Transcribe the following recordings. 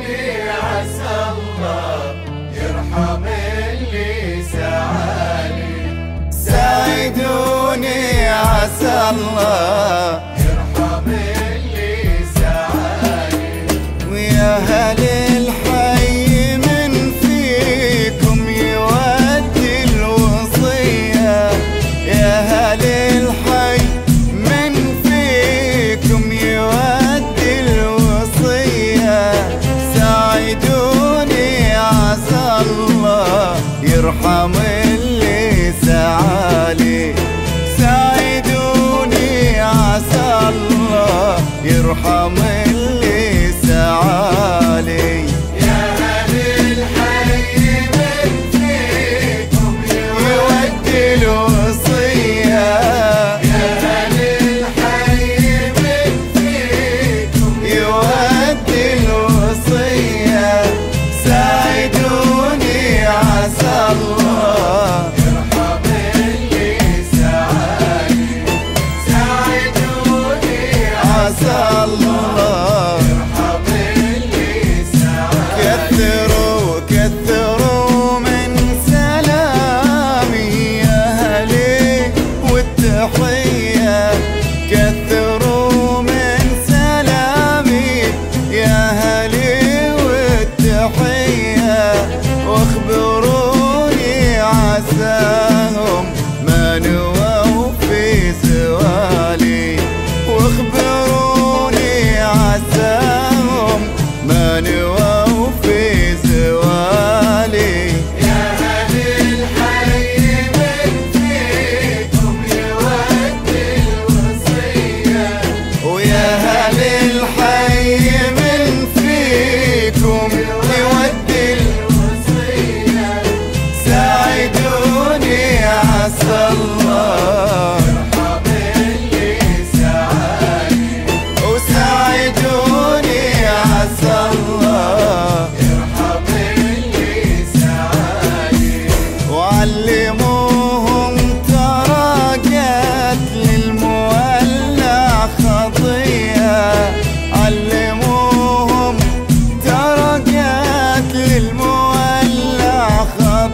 قلبي عسى الله اللي الله يرحم اللي سعاني ويا هلي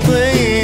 playing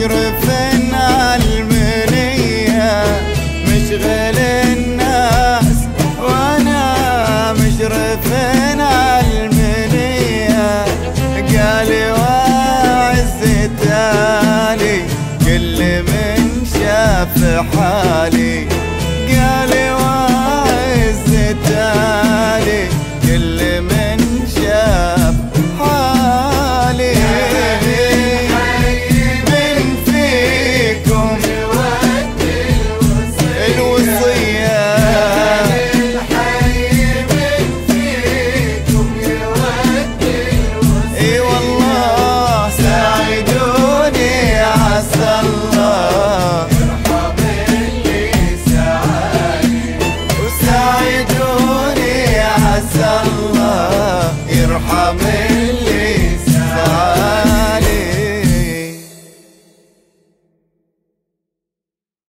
qui